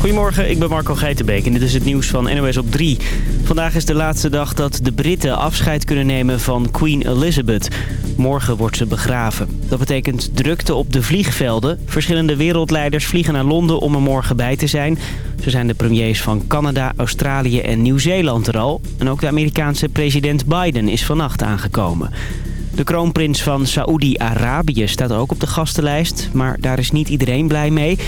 Goedemorgen, ik ben Marco Geitenbeek en dit is het nieuws van NOS op 3. Vandaag is de laatste dag dat de Britten afscheid kunnen nemen van Queen Elizabeth. Morgen wordt ze begraven. Dat betekent drukte op de vliegvelden. Verschillende wereldleiders vliegen naar Londen om er morgen bij te zijn. Zo zijn de premiers van Canada, Australië en Nieuw-Zeeland er al. En ook de Amerikaanse president Biden is vannacht aangekomen. De kroonprins van Saoedi-Arabië staat ook op de gastenlijst, maar daar is niet iedereen blij mee.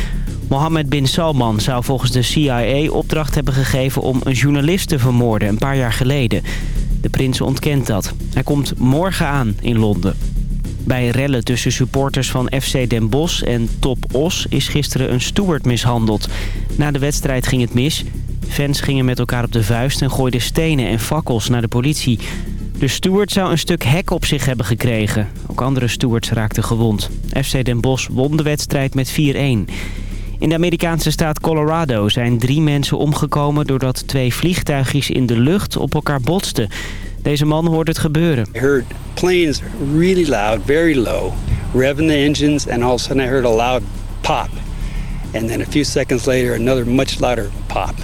Mohammed bin Salman zou volgens de CIA opdracht hebben gegeven om een journalist te vermoorden een paar jaar geleden. De prins ontkent dat. Hij komt morgen aan in Londen. Bij rellen tussen supporters van FC Den Bosch en Top Os is gisteren een steward mishandeld. Na de wedstrijd ging het mis. Fans gingen met elkaar op de vuist en gooiden stenen en fakkels naar de politie. De steward zou een stuk hek op zich hebben gekregen. Ook andere stewards raakten gewond. FC Den Bosch won de wedstrijd met 4-1. In de Amerikaanse staat Colorado zijn drie mensen omgekomen... doordat twee vliegtuigjes in de lucht op elkaar botsten. Deze man hoort het gebeuren. I heard planes really loud, very low, revving the engines... and all of a sudden I heard a loud pop. And then a few seconds later another much louder pop.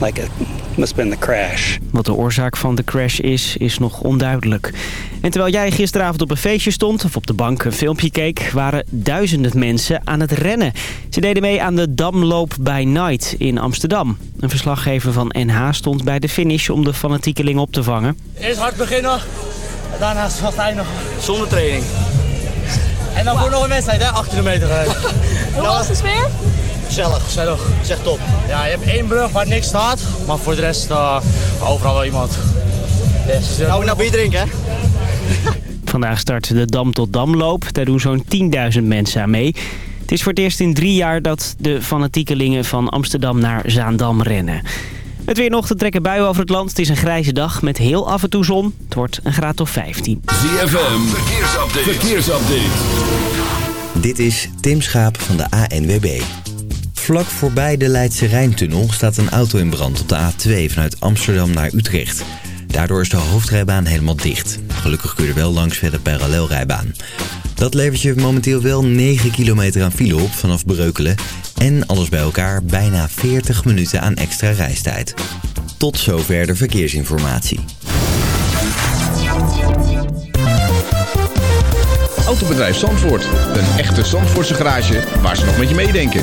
Like it must have been the crash. Wat de oorzaak van de crash is, is nog onduidelijk. En terwijl jij gisteravond op een feestje stond of op de bank een filmpje keek... waren duizenden mensen aan het rennen. Ze deden mee aan de Damloop by Night in Amsterdam. Een verslaggever van NH stond bij de finish om de fanatiekeling op te vangen. Eerst hard beginnen, en daarna zacht eindigen. Zonder training. En dan voor nog een wedstrijd, hè? 8 kilometer. Hoe was de sfeer? Gezellig, gezellig. Zeg top. Ja, je hebt één brug waar niks staat, maar voor de rest uh, overal wel iemand. Dus, uh, Nou, nou bier drinken, hè? Vandaag start de Dam tot Damloop. Daar doen zo'n 10.000 mensen aan mee. Het is voor het eerst in drie jaar dat de fanatiekelingen van Amsterdam naar Zaandam rennen. Het weer nog te trekken buien over het land. Het is een grijze dag met heel af en toe zon. Het wordt een graad of 15. ZFM, verkeersupdate. verkeersupdate. Dit is Tim Schaap van de ANWB. Vlak voorbij de Leidse Rijntunnel staat een auto in brand op de A2 vanuit Amsterdam naar Utrecht. Daardoor is de hoofdrijbaan helemaal dicht. Gelukkig kun je er wel langs via de parallelrijbaan. Dat levert je momenteel wel 9 kilometer aan file op vanaf Breukelen. En alles bij elkaar bijna 40 minuten aan extra reistijd. Tot zover de verkeersinformatie. Autobedrijf Zandvoort. Een echte Zandvoortse garage waar ze nog met je meedenken.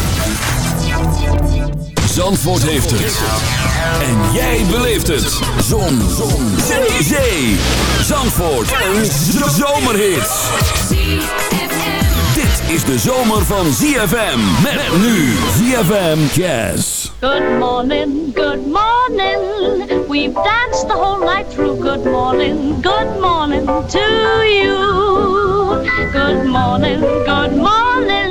Zandvoort heeft het. En jij beleeft het. Zon. Zon. Zee. Zee. Zandvoort. Een zomerhit. Dit is de zomer van ZFM. Met nu ZFM Jazz. Good morning, good morning. We've danced the whole night through. Good morning, good morning to you. Good morning, good morning.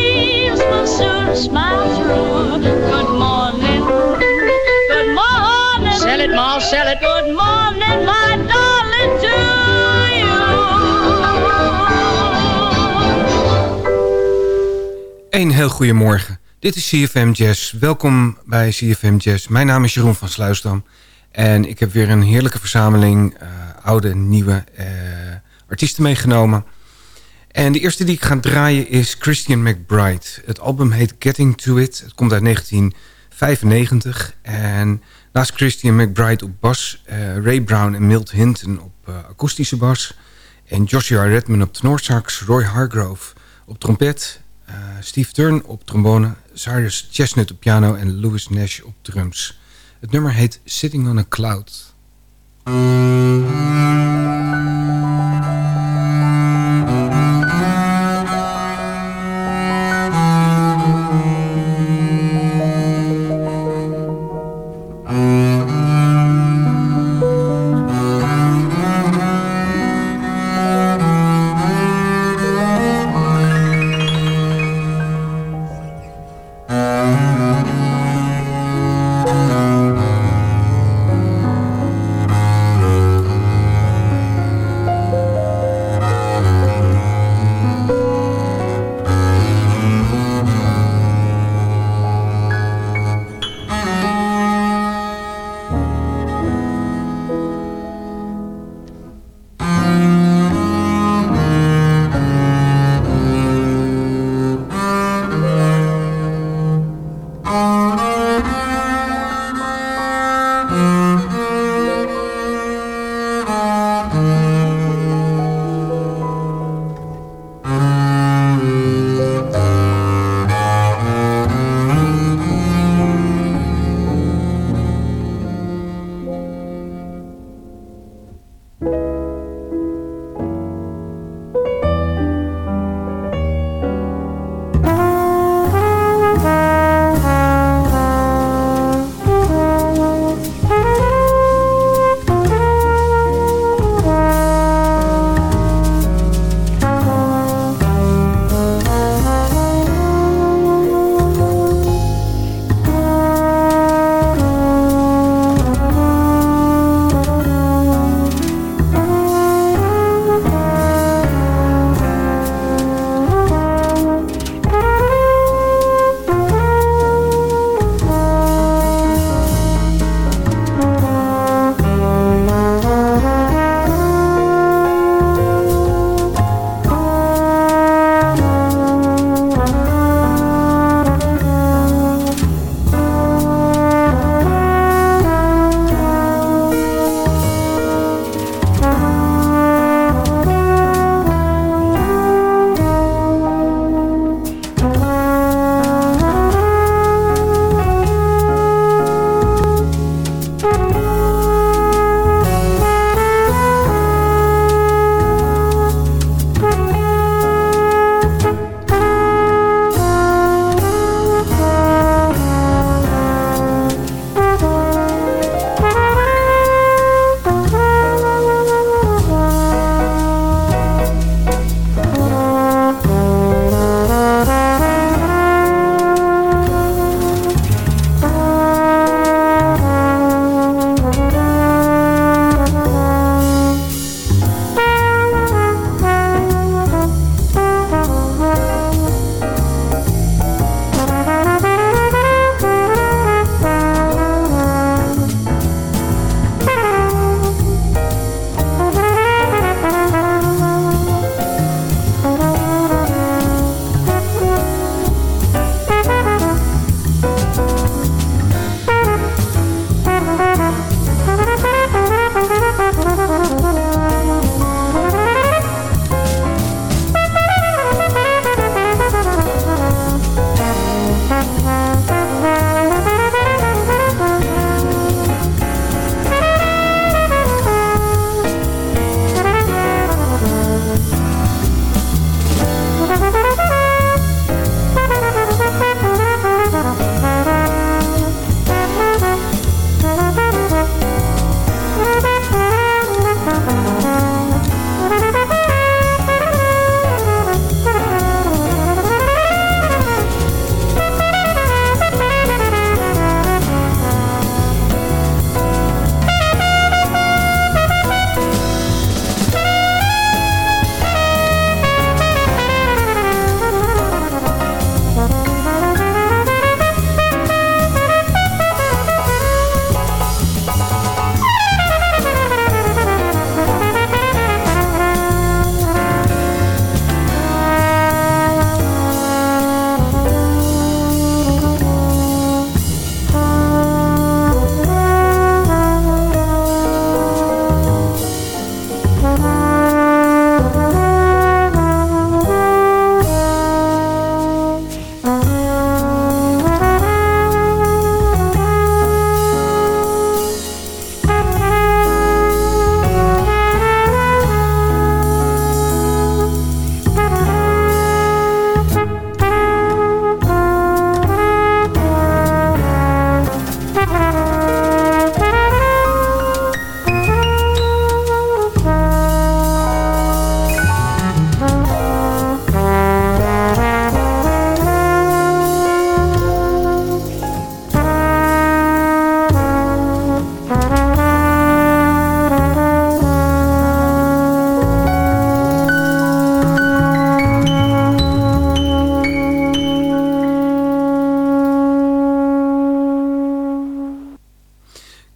Good morning. Good morning. Sell it, sell it. Good morning, my darling, to you. Een heel goedemorgen. Dit is CFM Jazz. Welkom bij CFM Jazz. Mijn naam is Jeroen van Sluisdam. En ik heb weer een heerlijke verzameling eh, oude en nieuwe uh, artiesten meegenomen. En de eerste die ik ga draaien is Christian McBride. Het album heet Getting To It. Het komt uit 1995. En naast Christian McBride op bas... Uh, Ray Brown en Milt Hinton op akoestische bas... en Joshua Redman op tenorsax... Roy Hargrove op trompet... Uh, Steve Turn op trombone, Cyrus Chestnut op piano en Louis Nash op drums. Het nummer heet Sitting on a Cloud.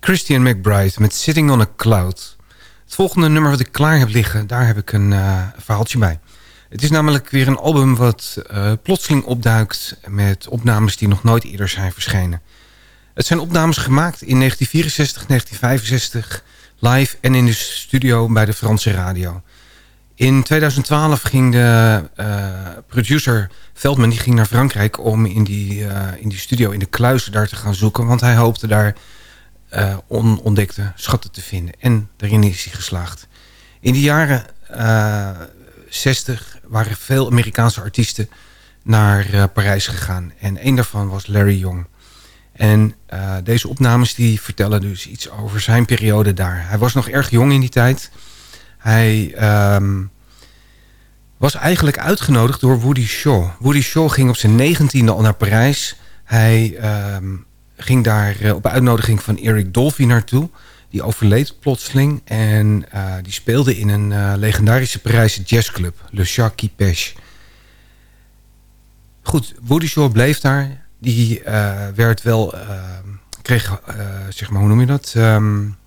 Christian McBride met Sitting on a Cloud. Het volgende nummer wat ik klaar heb liggen, daar heb ik een uh, verhaaltje bij. Het is namelijk weer een album wat uh, plotseling opduikt... met opnames die nog nooit eerder zijn verschenen. Het zijn opnames gemaakt in 1964, 1965... live en in de studio bij de Franse radio. In 2012 ging de uh, producer Veldman die ging naar Frankrijk... om in die, in die studio in de kluizen daar te gaan zoeken... want hij hoopte daar uh, onontdekte schatten te vinden. En daarin is hij geslaagd. In de jaren 60 waren veel Amerikaanse artiesten naar Parijs gegaan. En een daarvan was Larry Young. En deze opnames die vertellen dus iets over zijn periode daar. Hij was nog erg jong in die tijd... Hij um, was eigenlijk uitgenodigd door Woody Shaw. Woody Shaw ging op zijn negentiende al naar Parijs. Hij um, ging daar uh, op uitnodiging van Eric Dolphy naartoe. Die overleed plotseling. En uh, die speelde in een uh, legendarische Parijse jazzclub. Le Chat qui Pêche. Goed, Woody Shaw bleef daar. Die werd wel... kreeg, zeg maar, hoe noem je dat? Um,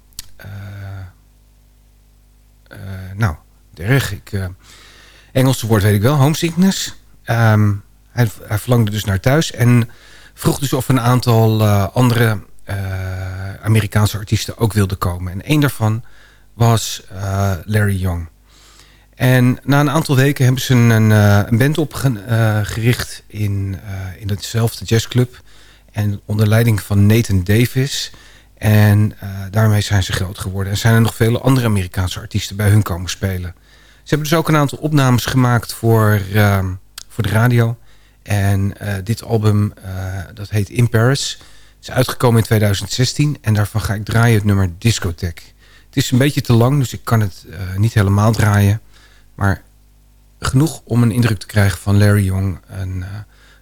nou, erg. Ik, uh, Engelse woord weet ik wel, homesickness. Um, hij, hij, verlangde dus naar thuis en vroeg dus of een aantal uh, andere uh, Amerikaanse artiesten ook wilden komen. En een daarvan was Larry Young. En na een aantal weken hebben ze een, band opgericht in, in hetzelfde jazzclub. En onder leiding van Nathan Davis... En daarmee zijn ze groot geworden. En zijn er nog vele andere Amerikaanse artiesten bij hun komen spelen. Ze hebben dus ook een aantal opnames gemaakt voor, voor de radio. En uh, dit album, dat heet In Paris. Is uitgekomen in 2016. En daarvan ga ik draaien het nummer Discotheque. Het is een beetje te lang, dus ik kan het niet helemaal draaien. Maar genoeg om een indruk te krijgen van Larry Young. Een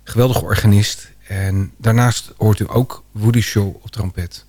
geweldige organist. En daarnaast hoort u ook Woody Shaw op trompet.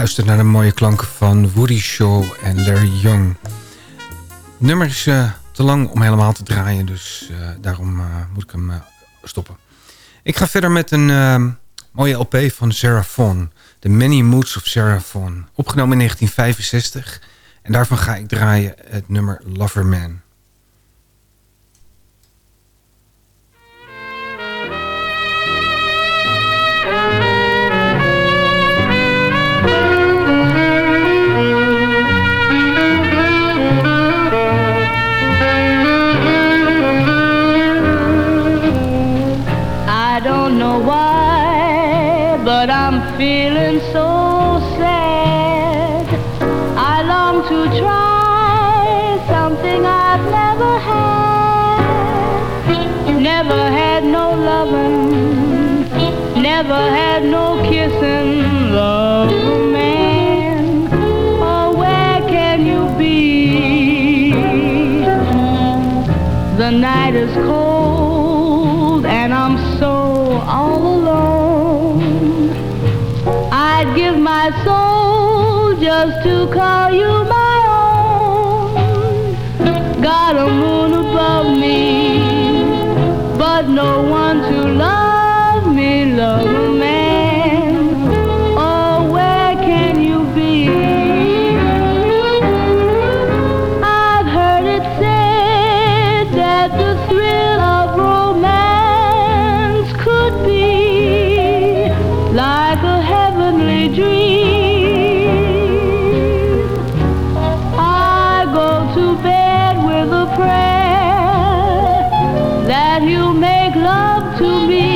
We luisteren naar de mooie klanken van Woody Shaw en Larry Young. Het nummer is uh, te lang om helemaal te draaien, dus uh, daarom uh, moet ik hem stoppen. Ik ga verder met een mooie LP van Vaughan. The Many Moods of Vaughan. Opgenomen in 1965. En daarvan ga ik draaien het nummer Loverman. Never had no kissing. Love man, oh where can you be? The night is cold and I'm so all alone. I'd give my soul just to call you my own. Got a moon above me, but no one that you make love to me,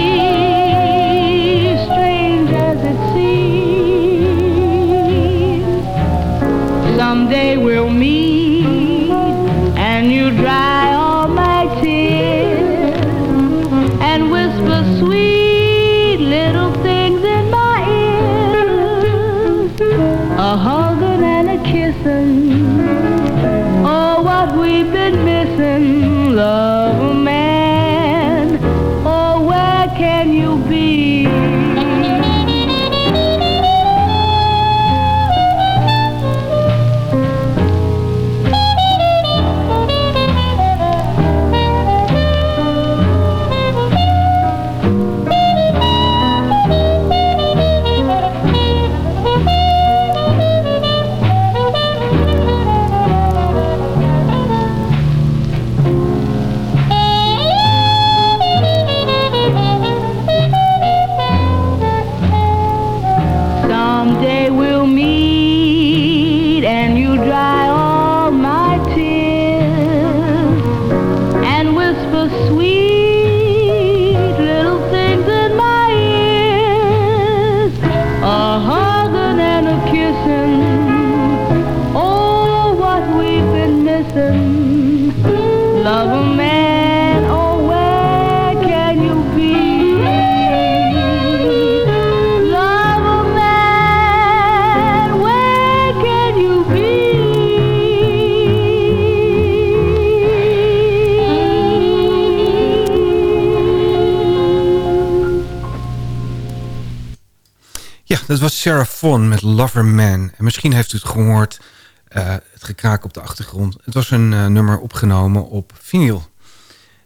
was Sarah Vaughan met Loverman. En misschien heeft u het gehoord, eh, het gekraak op de achtergrond. Het was een eh, nummer opgenomen op vinyl.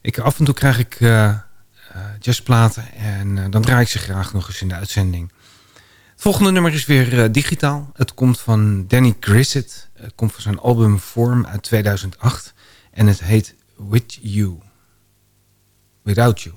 Ik, af en toe krijg ik eh, jazzplaten en dan draai ik ze graag nog eens in de uitzending. Het volgende nummer is weer digitaal. Het komt van Danny Grissett. Het komt van zijn album Form uit 2008. En het heet With You. Without You.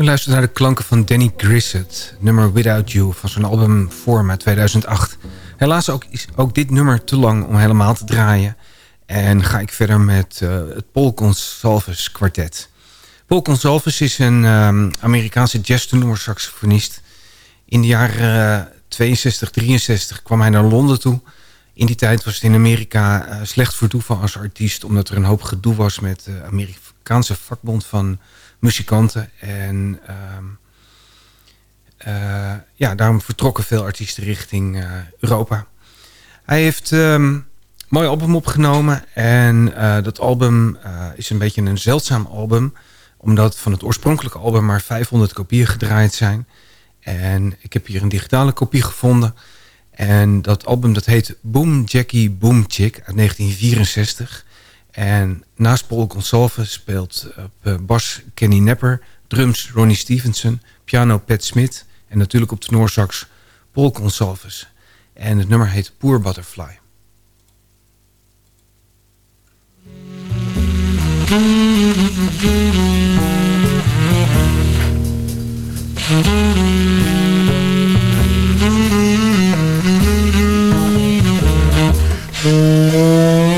Geluisterd naar de klanken van Danny Grissett. Nummer Without You van zijn album Forma 2008. Helaas ook, is ook dit nummer te lang om helemaal te draaien. En ga ik verder met uh, het Paul Consalves kwartet. Paul Consalves is een um, Amerikaanse jazz saxofonist. In de jaren uh, 62, 63 kwam hij naar Londen toe. In die tijd was het in Amerika uh, slecht voor toeval als artiest... omdat er een hoop gedoe was met de Amerikaanse vakbond van muzikanten. En uh, uh, ja, daarom vertrokken veel artiesten richting uh, Europa. Hij heeft um, mooi album opgenomen. En uh, dat album is een beetje een zeldzaam album. Omdat van het oorspronkelijke album maar 500 kopieën gedraaid zijn. En ik heb hier een digitale kopie gevonden. En dat album dat heet Boom Jackie Boom Chick uit 1964. En naast Paul Consolve speelt op bas Kenny Nepper... drums Ronnie Stevenson, piano Pat Smith... en natuurlijk op tenorsax Paul Consolves. En het nummer heet Poor Butterfly.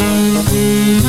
Thank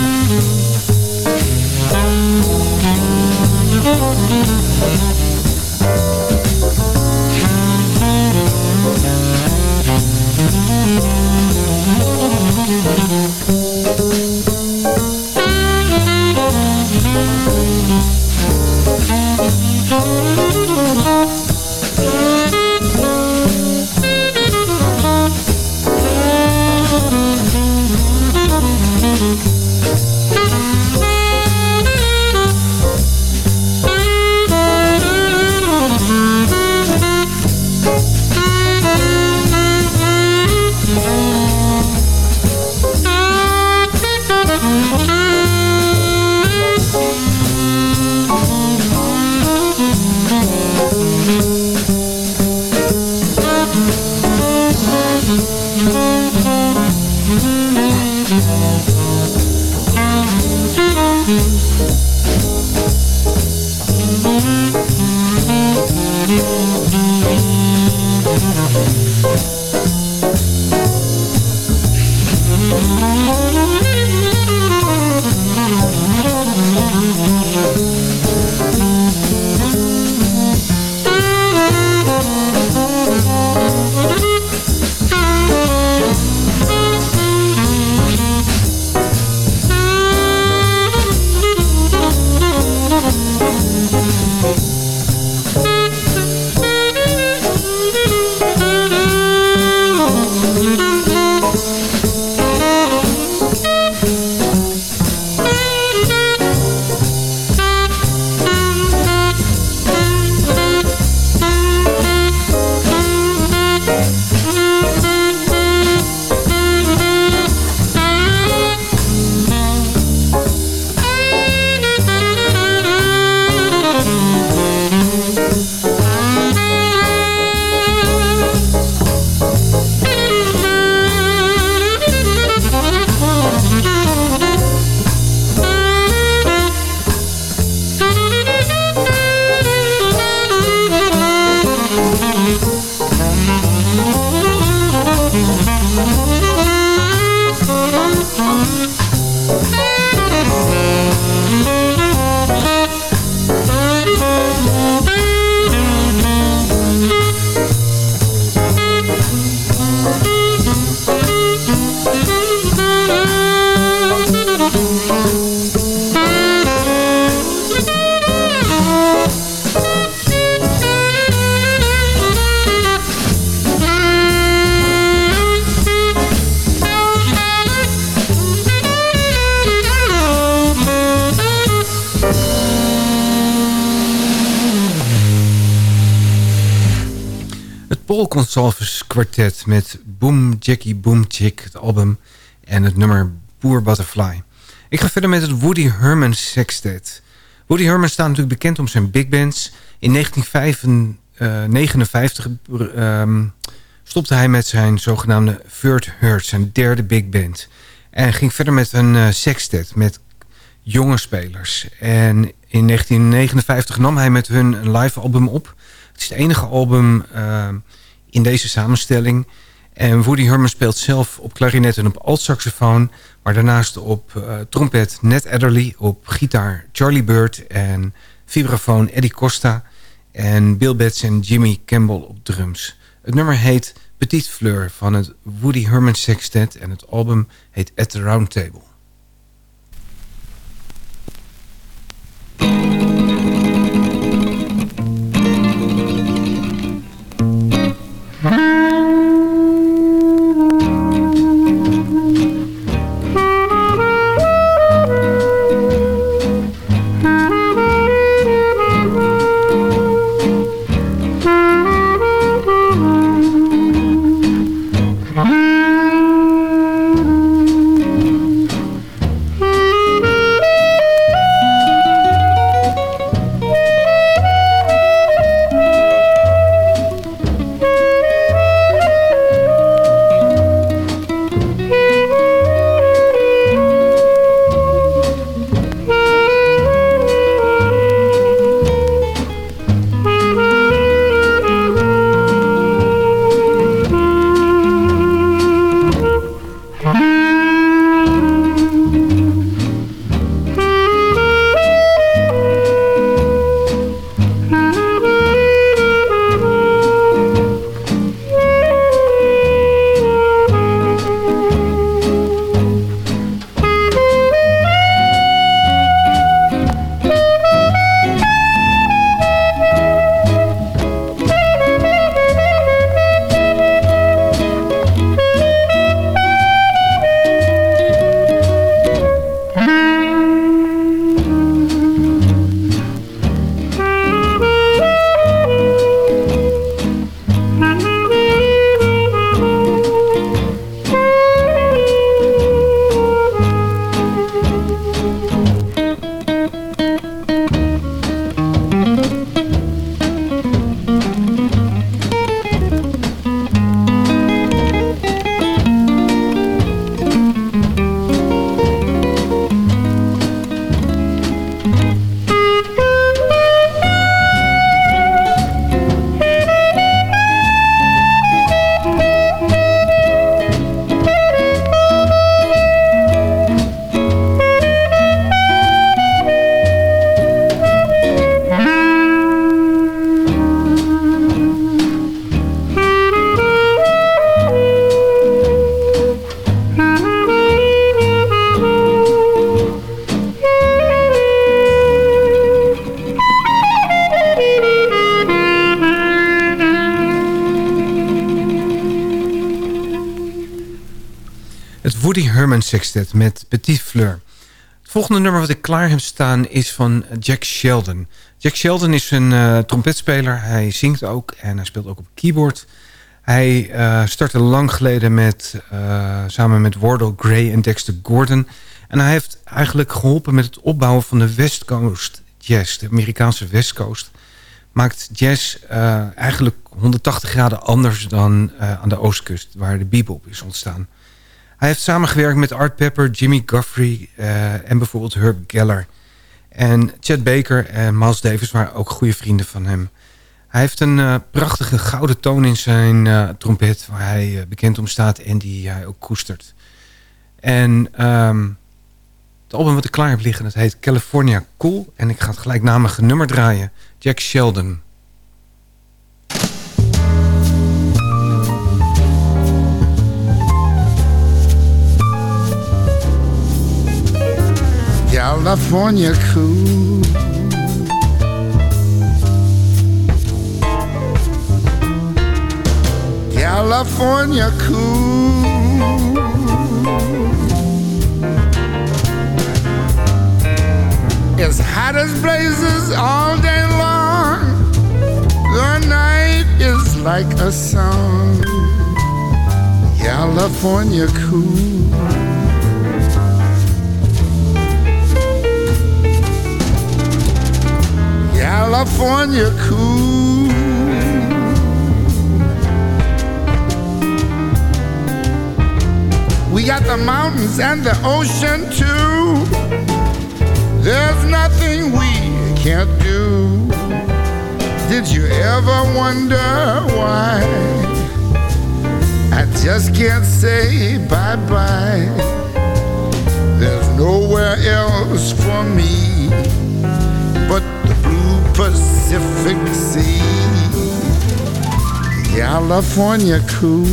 Paul Consalves kwartet met Boom Jackie Boom Chick, het album... en het nummer Boer Butterfly. Ik ga verder met het Woody Herman Sextet. Woody Herman staat natuurlijk bekend om zijn big bands. In 1959 uh, um, stopte hij met zijn zogenaamde Third Hurt, zijn derde big band. En ging verder met een uh, sextet met jonge spelers. En in 1959 nam hij met hun een live album op. Het is het enige album uh, in deze samenstelling. En Woody Herman speelt zelf op klarinet en op altsaxofoon... maar daarnaast op uh, trompet Ned Adderley, op gitaar Charlie Bird... en vibrafoon Eddie Costa en Bill Betts en Jimmy Campbell op drums. Het nummer heet Petit Fleur van het Woody Herman Sextet... en het album heet At the Round Table. Sextet met Petit Fleur. Het volgende nummer wat ik klaar heb staan is van Jack Sheldon. Jack Sheldon is een uh, trompetspeler. Hij zingt ook en hij speelt ook op keyboard. Hij uh, startte lang geleden met, uh, samen met Wardell Gray en Dexter Gordon. En hij heeft eigenlijk geholpen met het opbouwen van de West Coast Jazz. De Amerikaanse West Coast. Maakt jazz eigenlijk 180 graden anders dan aan de oostkust. Waar de bebop is ontstaan. Hij heeft samengewerkt met Art Pepper, Jimmy Guthrie uh, en bijvoorbeeld Herb Geller. En Chad Baker en Miles Davis waren ook goede vrienden van hem. Hij heeft een uh, prachtige gouden toon in zijn uh, trompet... waar hij bekend om staat en die hij ook koestert. En um, het album wat ik klaar heb liggen, dat heet California Cool. En ik ga het gelijknamige nummer draaien. Jack Sheldon. California cool. California cool. It's hot as blazes all day long. The night is like a song. California cool. California cool. We got the mountains and the ocean too. There's nothing we can't do. Did you ever wonder why? I just can't say bye bye. There's nowhere else for me Pacific Sea. California cool.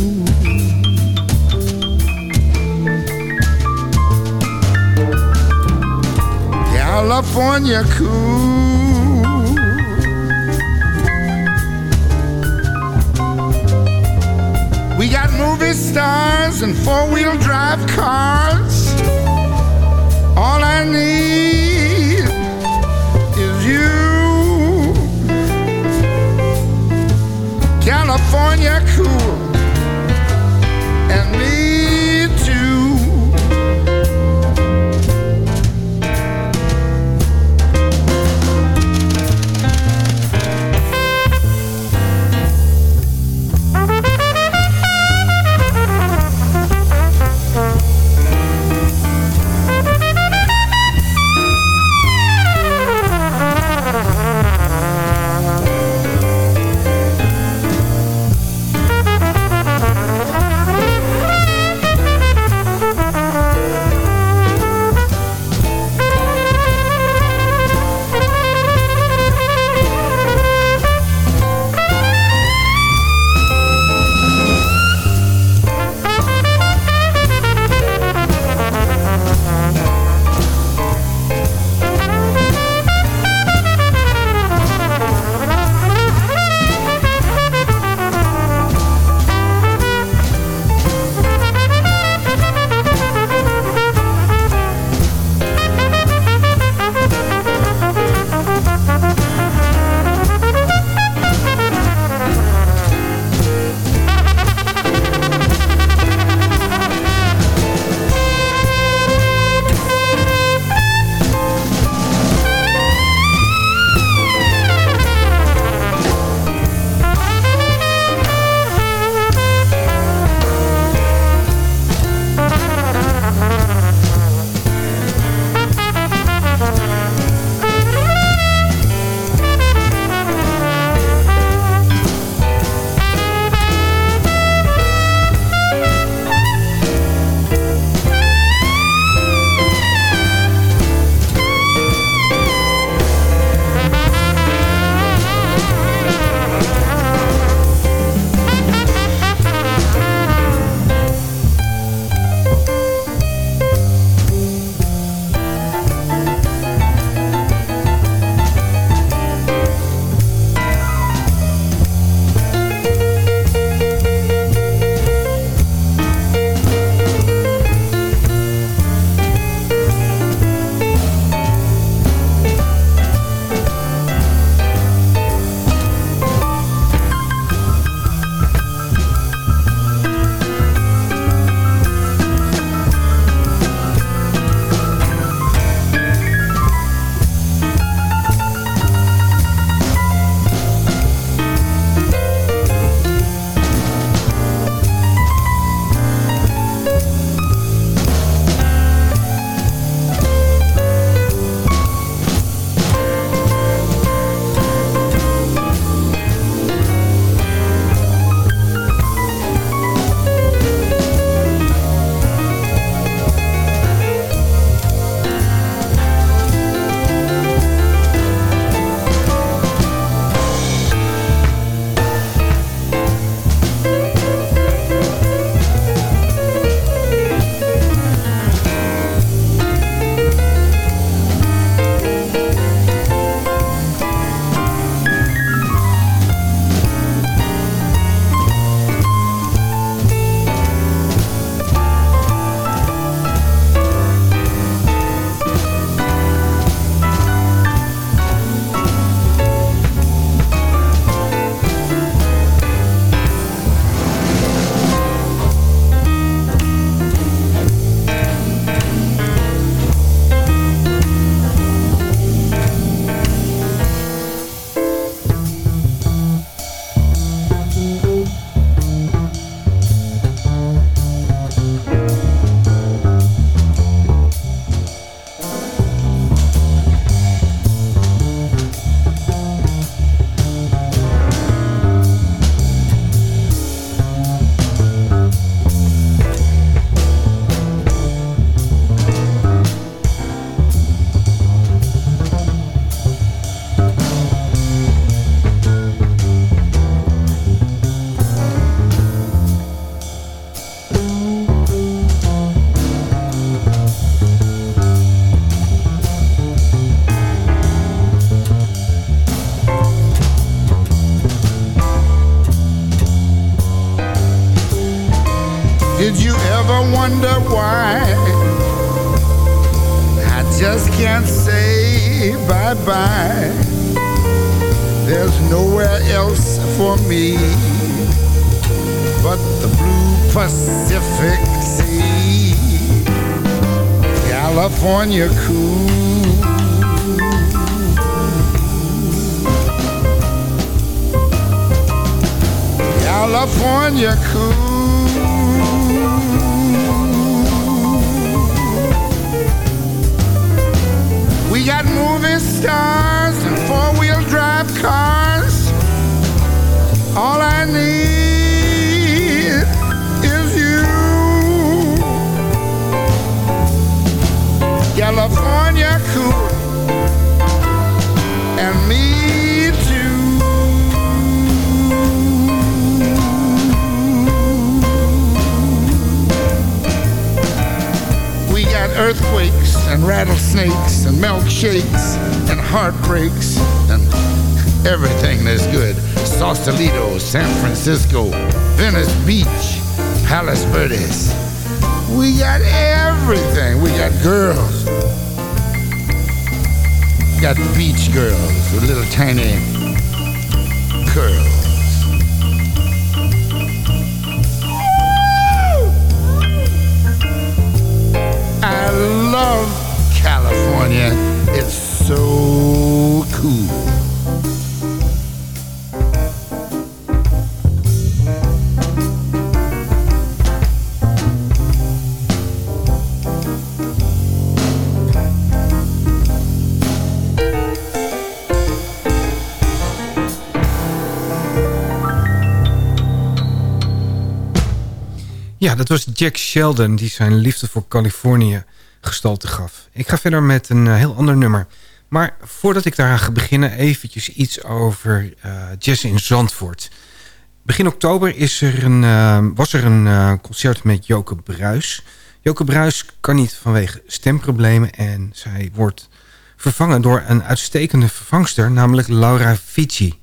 California cool. We got movie stars and four wheel drive cars. All I need California cool. And me too. We got earthquakes and rattlesnakes and milkshakes and heartbreaks and everything that's good. Sausalito, San Francisco, Venice Beach, Palos Verdes. We got everything. We got girls. Got beach girls with little tiny curls. I love California. It's so cool. Ja, dat was Jack Sheldon die zijn liefde voor Californië gestalte gaf. Ik ga verder met een eh, heel ander nummer. Maar voordat ik daaraan ga beginnen, eventjes iets over eh, jazz in Zandvoort. Begin oktober is er een, eh, was er een concert met Joke Bruis. Joke Bruis kan niet vanwege stemproblemen en zij wordt vervangen door een uitstekende vervangster, namelijk Laura Fici.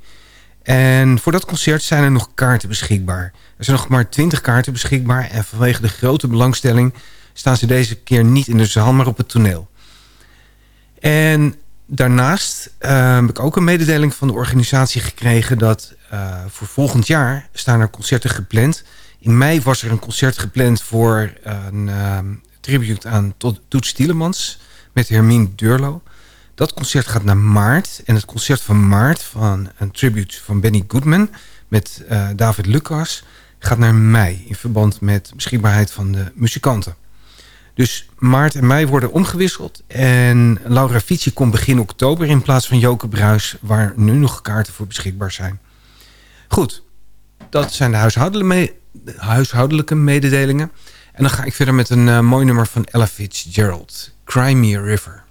En voor dat concert zijn er nog kaarten beschikbaar. Er zijn nog maar 20 kaarten beschikbaar en vanwege de grote belangstelling staan ze deze keer niet in de zaal, maar op het toneel. En daarnaast eh, heb ik ook een mededeling van de organisatie gekregen... dat eh, voor volgend jaar staan er concerten gepland. In mei was er een concert gepland voor een uh, tribute aan Toets Tielemans... met Hermine Durlo. Dat concert gaat naar maart. En het concert van maart van een tribute van Benny Goodman... met eh, David Lucas gaat naar mei... in verband met beschikbaarheid van de muzikanten. Dus maart en mei worden omgewisseld. En Laura Fici komt begin oktober in plaats van Joke Bruis... waar nu nog kaarten voor beschikbaar zijn. Goed, dat zijn de huishoudelijke, me- de huishoudelijke mededelingen. En dan ga ik verder met een eh, mooi nummer van Ella Fitzgerald. Cry Me a River.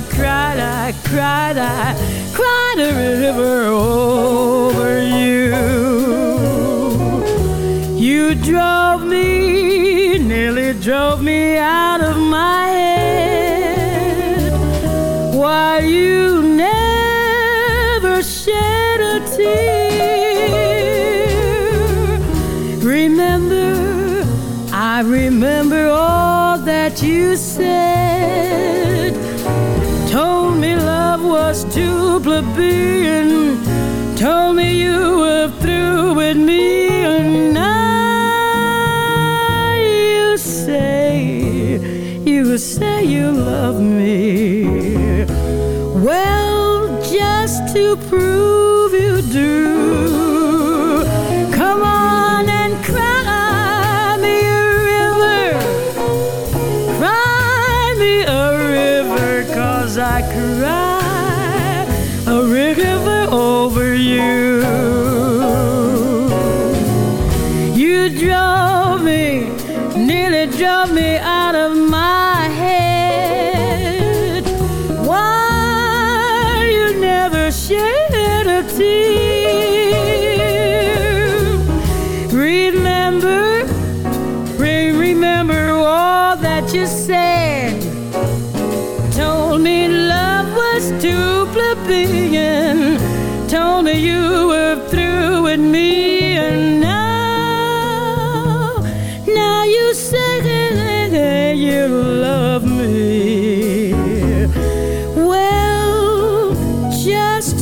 I cried, I cried, I cried a river over you. You drove me, nearly drove me out of my head. Why you never shed a tear? Remember, I remember all that you said. Plebeian. Told me you were through with me, and now you say, you say you love me. Well, just to prove you do,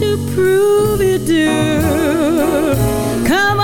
to prove you do, come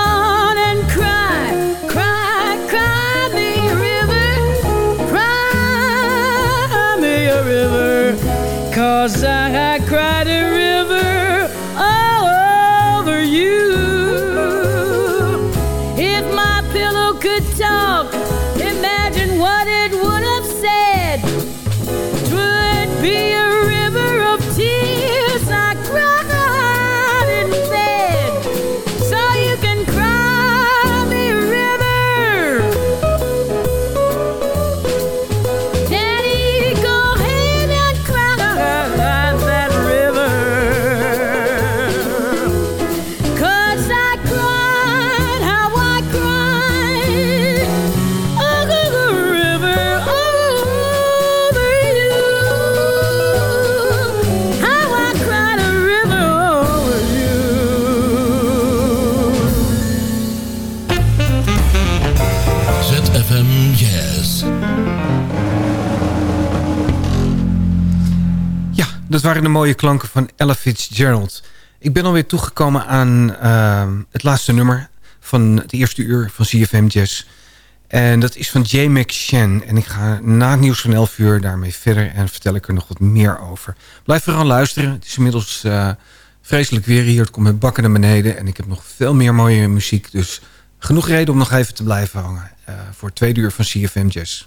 waren de mooie klanken van Ella Fitzgerald. Ik ben alweer toegekomen aan ehm, het laatste nummer van het eerste uur van CFM Jazz. En dat is van J. McShann. En ik ga na het nieuws van 11 uur daarmee verder en vertel ik er nog wat meer over. Blijf vooral luisteren. Het is inmiddels eh, vreselijk weer hier. Het komt met bakken naar beneden. En ik heb nog veel meer mooie muziek. Dus genoeg reden om nog even te blijven hangen. eh, voor het tweede uur van CFM Jazz.